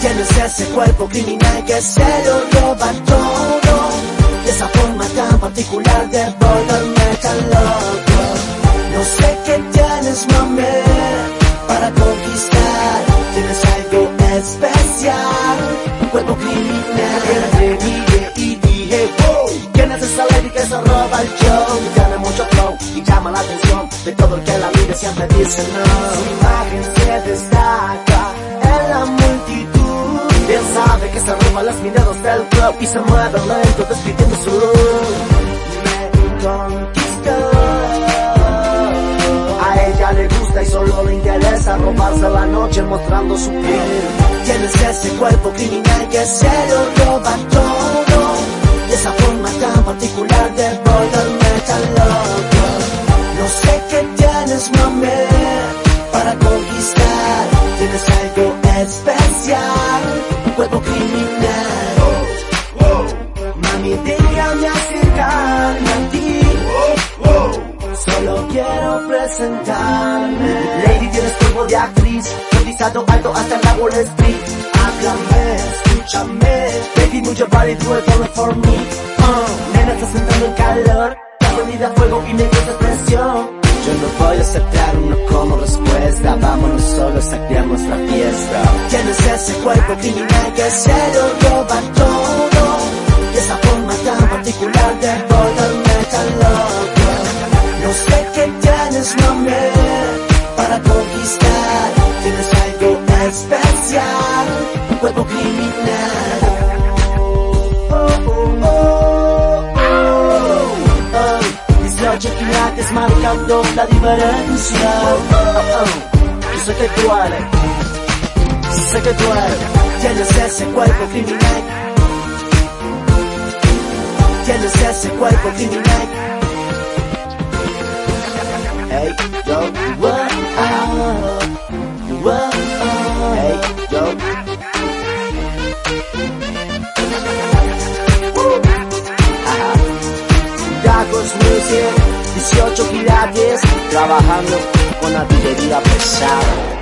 Tienes ese cuerpo criminal que se lo roba todo. De esa forma tan particular de volverme tan loco. No sé qué tienes, mami, para conquistar. Tienes algo especial, un cuerpo criminal. Te y dije, wow ¿Quién es esa lady que se roba el show? Tiene mucho flow y llama la atención De todo el que la mire siempre dice no. Su imagen se destaca en la multitud. Bien sabe que se roba las miradas del club y se mueve lento describiendo robarse la noche mostrando su piel. Tienes ese cuerpo criminal que se lo roba todo. De esa forma tan particular de volverme tan loco. No sé qué tienes mami para conquistar. Tienes algo especial cuerpo criminal. Solo quiero presentarme. Lady, tienes cuerpo de actriz. Cotizado alto hasta la Wall Street. Háblame, escúchame. Baby, move your body, do it all for me. Uh, nena, estás entrando en calor. La venida fuego y me expresión. Yo no voy a aceptar uno como respuesta Vámonos solo, saquemos la fiesta Tienes ese cuerpo criminal que se lo roba todo De esa forma tan particular de volverme tan loco qué tienes, mami, para conquistar Tienes algo especial, un cuerpo criminal es marcando la diferencia. Yo sé que tú eres, sé que tú eres, tienes ese cuerpo criminal. Tienes ese cuerpo criminal. Hey, yo, Music 18 quilates, trabajando con artillería pesada.